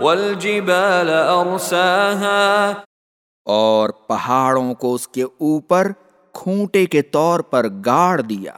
والجبال ارساها اور پہاڑوں کو اس کے اوپر کھونٹے کے طور پر گاڑ دیا۔